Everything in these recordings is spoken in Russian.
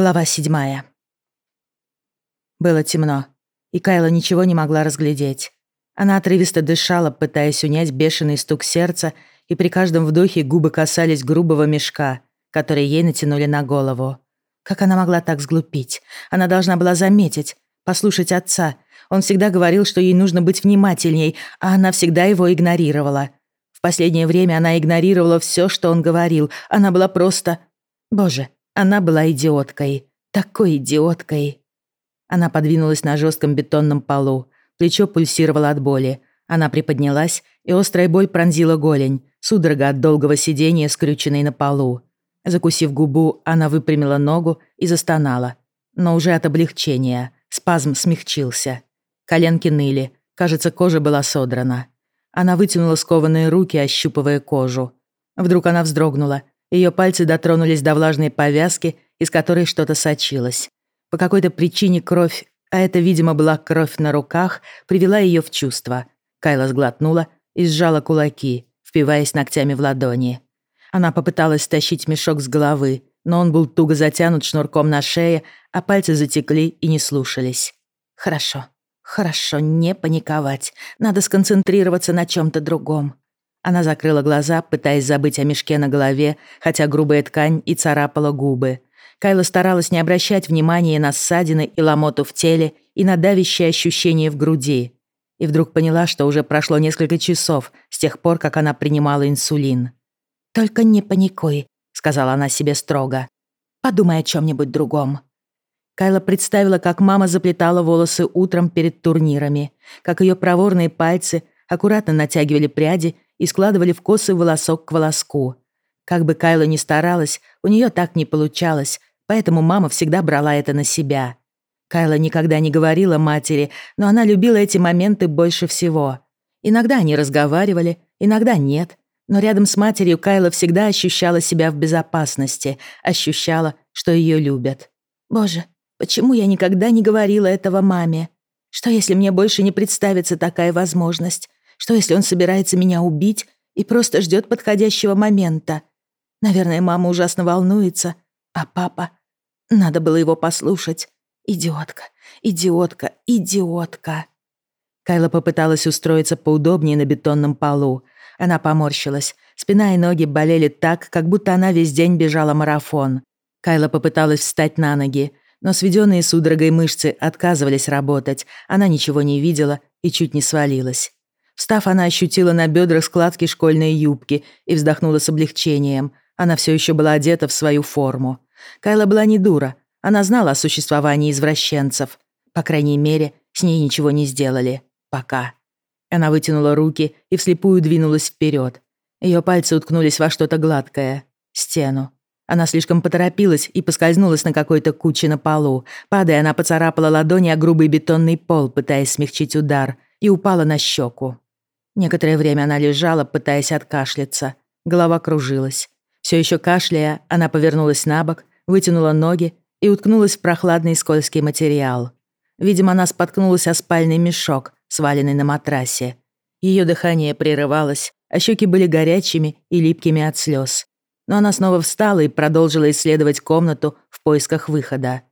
Глава седьмая. Было темно, и Кайла ничего не могла разглядеть. Она отрывисто дышала, пытаясь унять бешеный стук сердца, и при каждом вдохе губы касались грубого мешка, который ей натянули на голову. Как она могла так сглупить? Она должна была заметить, послушать отца. Он всегда говорил, что ей нужно быть внимательней, а она всегда его игнорировала. В последнее время она игнорировала все, что он говорил. Она была просто... Боже, она была идиоткой. Такой идиоткой. Она подвинулась на жестком бетонном полу. Плечо пульсировало от боли. Она приподнялась, и острая боль пронзила голень, судорога от долгого сидения, скрюченной на полу. Закусив губу, она выпрямила ногу и застонала. Но уже от облегчения. Спазм смягчился. Коленки ныли. Кажется, кожа была содрана. Она вытянула скованные руки, ощупывая кожу. Вдруг она вздрогнула ее пальцы дотронулись до влажной повязки, из которой что-то сочилось. По какой-то причине кровь, а это, видимо, была кровь на руках, привела ее в чувство. Кайла сглотнула и сжала кулаки, впиваясь ногтями в ладони. Она попыталась стащить мешок с головы, но он был туго затянут шнурком на шее, а пальцы затекли и не слушались. «Хорошо, хорошо, не паниковать. Надо сконцентрироваться на чем то другом. Она закрыла глаза, пытаясь забыть о мешке на голове, хотя грубая ткань и царапала губы. Кайла старалась не обращать внимания на ссадины и ломоту в теле и на давящее ощущение в груди. И вдруг поняла, что уже прошло несколько часов с тех пор, как она принимала инсулин. «Только не паникуй», — сказала она себе строго. «Подумай о чем-нибудь другом». Кайла представила, как мама заплетала волосы утром перед турнирами, как ее проворные пальцы аккуратно натягивали пряди и складывали в косы волосок к волоску. Как бы Кайла ни старалась, у нее так не получалось, поэтому мама всегда брала это на себя. Кайла никогда не говорила матери, но она любила эти моменты больше всего. Иногда они разговаривали, иногда нет, но рядом с матерью Кайла всегда ощущала себя в безопасности, ощущала, что ее любят. «Боже, почему я никогда не говорила этого маме? Что если мне больше не представится такая возможность? Что, если он собирается меня убить и просто ждет подходящего момента? Наверное, мама ужасно волнуется, а папа... Надо было его послушать. Идиотка, идиотка, идиотка. Кайла попыталась устроиться поудобнее на бетонном полу. Она поморщилась. Спина и ноги болели так, как будто она весь день бежала марафон. Кайла попыталась встать на ноги, но сведенные судорогой мышцы отказывались работать. Она ничего не видела и чуть не свалилась. Встав, она ощутила на бедрах складки школьной юбки и вздохнула с облегчением. Она все еще была одета в свою форму. Кайла была не дура. Она знала о существовании извращенцев. По крайней мере, с ней ничего не сделали. Пока. Она вытянула руки и вслепую двинулась вперед. Ее пальцы уткнулись во что-то гладкое. Стену. Она слишком поторопилась и поскользнулась на какой-то куче на полу. Падая, она поцарапала ладони о грубый бетонный пол, пытаясь смягчить удар, и упала на щеку. Некоторое время она лежала, пытаясь откашляться. Голова кружилась. Все еще кашляя, она повернулась на бок, вытянула ноги и уткнулась в прохладный скользкий материал. Видимо, она споткнулась о спальный мешок, сваленный на матрасе. Ее дыхание прерывалось, а щеки были горячими и липкими от слез. Но она снова встала и продолжила исследовать комнату в поисках выхода.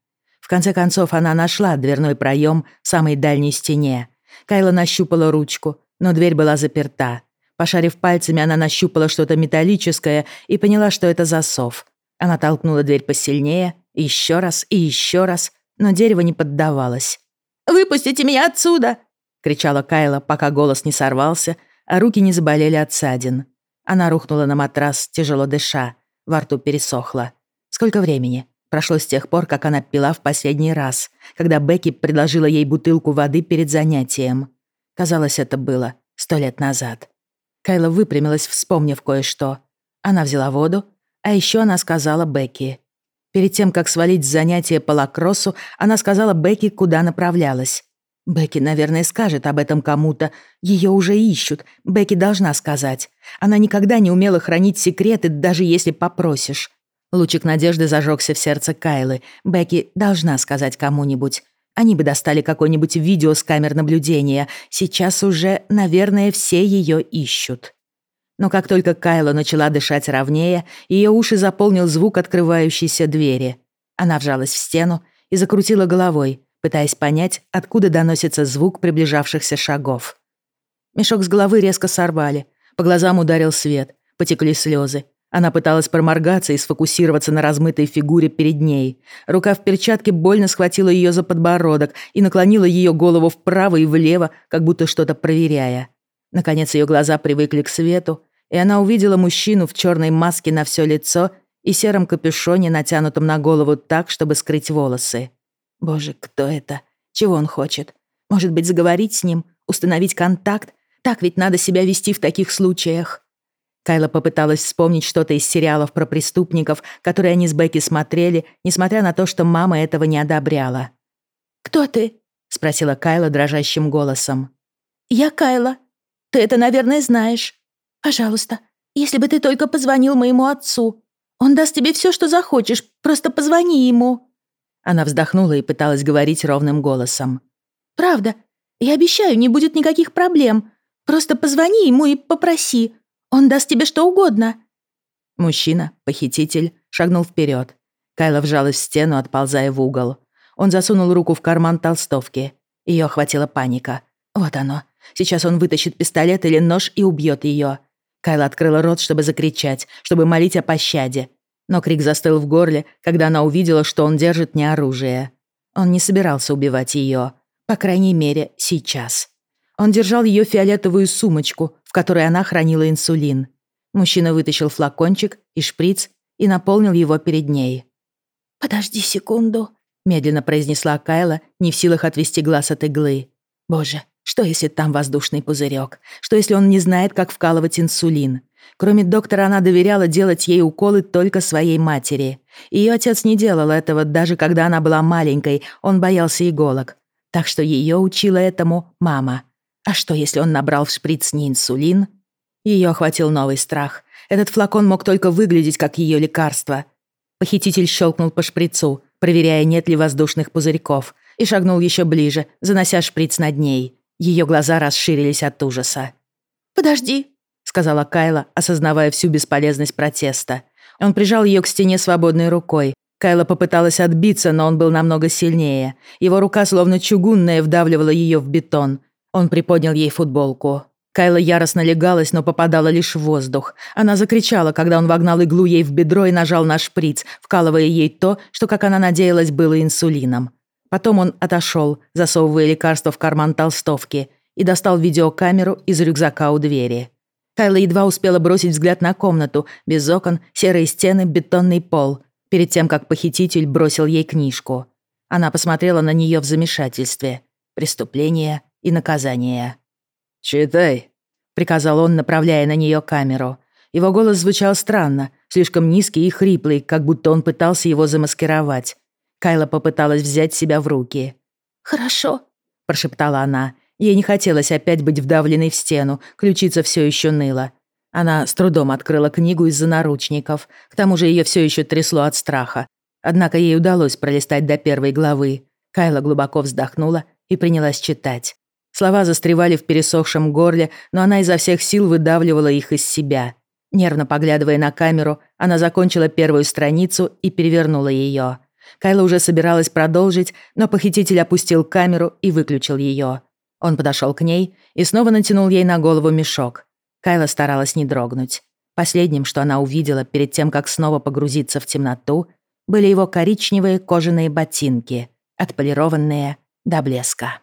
В конце концов, она нашла дверной проем в самой дальней стене. Кайла нащупала ручку, но дверь была заперта. Пошарив пальцами, она нащупала что-то металлическое и поняла, что это засов. Она толкнула дверь посильнее, еще раз и еще раз, но дерево не поддавалось. «Выпустите меня отсюда!» — кричала Кайла, пока голос не сорвался, а руки не заболели от ссадин. Она рухнула на матрас, тяжело дыша. Во рту пересохло. Сколько времени? Прошло с тех пор, как она пила в последний раз, когда Бекки предложила ей бутылку воды перед занятием. Казалось, это было сто лет назад. Кайла выпрямилась, вспомнив кое-что. Она взяла воду, а еще она сказала Бекки. Перед тем, как свалить с занятия по лакроссу, она сказала Бекки, куда направлялась. Бекки, наверное, скажет об этом кому-то. Ее уже ищут. Бекки должна сказать. Она никогда не умела хранить секреты, даже если попросишь. Лучик надежды зажегся в сердце Кайлы. Бекки должна сказать кому-нибудь. Они бы достали какое-нибудь видео с камер наблюдения. Сейчас уже, наверное, все ее ищут. Но как только Кайла начала дышать ровнее, ее уши заполнил звук открывающейся двери. Она вжалась в стену и закрутила головой, пытаясь понять, откуда доносится звук приближавшихся шагов. Мешок с головы резко сорвали, по глазам ударил свет, потекли слезы. Она пыталась проморгаться и сфокусироваться на размытой фигуре перед ней. Рука в перчатке больно схватила ее за подбородок и наклонила ее голову вправо и влево, как будто что-то проверяя. Наконец ее глаза привыкли к свету, и она увидела мужчину в черной маске на все лицо и сером капюшоне, натянутом на голову так, чтобы скрыть волосы. Боже, кто это? Чего он хочет? Может быть, заговорить с ним? Установить контакт? Так ведь надо себя вести в таких случаях. Кайла попыталась вспомнить что-то из сериалов про преступников, которые они с Бекки смотрели, несмотря на то, что мама этого не одобряла. «Кто ты?» — спросила Кайла дрожащим голосом. «Я Кайла. Ты это, наверное, знаешь. Пожалуйста, если бы ты только позвонил моему отцу. Он даст тебе все, что захочешь, просто позвони ему». Она вздохнула и пыталась говорить ровным голосом. «Правда, я обещаю, не будет никаких проблем. Просто позвони ему и попроси. Он даст тебе что угодно». Мужчина, похититель, шагнул вперед. Кайла вжалась в стену, отползая в угол. Он засунул руку в карман толстовки. Ее охватила паника. Вот оно. Сейчас он вытащит пистолет или нож и убьет ее. Кайла открыла рот, чтобы закричать, чтобы молить о пощаде. Но крик застыл в горле, когда она увидела, что он держит не оружие. Он не собирался убивать ее. По крайней мере, сейчас. Он держал ее фиолетовую сумочку, в которой она хранила инсулин. Мужчина вытащил флакончик и шприц и наполнил его перед ней. «Подожди секунду», — медленно произнесла Кайла, не в силах отвести глаз от иглы. «Боже, что если там воздушный пузырек? Что если он не знает, как вкалывать инсулин? Кроме доктора, она доверяла делать ей уколы только своей матери. Ее отец не делал этого, даже когда она была маленькой, он боялся иголок. Так что ее учила этому мама. А что, если он набрал в шприц не инсулин? Ее охватил новый страх. Этот флакон мог только выглядеть как ее лекарство. Похититель щелкнул по шприцу, проверяя, нет ли воздушных пузырьков, и шагнул еще ближе, занося шприц над ней. Ее глаза расширились от ужаса. «Подожди», — сказала Кайла, осознавая всю бесполезность протеста. Он прижал ее к стене свободной рукой. Кайла попыталась отбиться, но он был намного сильнее. Его рука, словно чугунная, вдавливала ее в бетон. Он приподнял ей футболку. Кайла яростно легалась, но попадала лишь в воздух. Она закричала, когда он вогнал иглу ей в бедро и нажал на шприц, вкалывая ей то, что, как она надеялась, было инсулином. Потом он отошел, засовывая лекарство в карман толстовки, и достал видеокамеру из рюкзака у двери. Кайла едва успела бросить взгляд на комнату, без окон, серые стены, бетонный пол, перед тем, как похититель бросил ей книжку. Она посмотрела на нее в замешательстве. Преступление и наказание. «Читай», — приказал он, направляя на нее камеру. Его голос звучал странно, слишком низкий и хриплый, как будто он пытался его замаскировать. Кайла попыталась взять себя в руки. «Хорошо», — прошептала она. Ей не хотелось опять быть вдавленной в стену, ключица все еще ныла. Она с трудом открыла книгу из-за наручников. К тому же ее все еще трясло от страха. Однако ей удалось пролистать до первой главы. Кайла глубоко вздохнула и принялась читать. Слова застревали в пересохшем горле, но она изо всех сил выдавливала их из себя. Нервно поглядывая на камеру, она закончила первую страницу и перевернула ее. Кайла уже собиралась продолжить, но похититель опустил камеру и выключил ее. Он подошел к ней и снова натянул ей на голову мешок. Кайла старалась не дрогнуть. Последним, что она увидела перед тем, как снова погрузиться в темноту, были его коричневые кожаные ботинки, отполированные до блеска.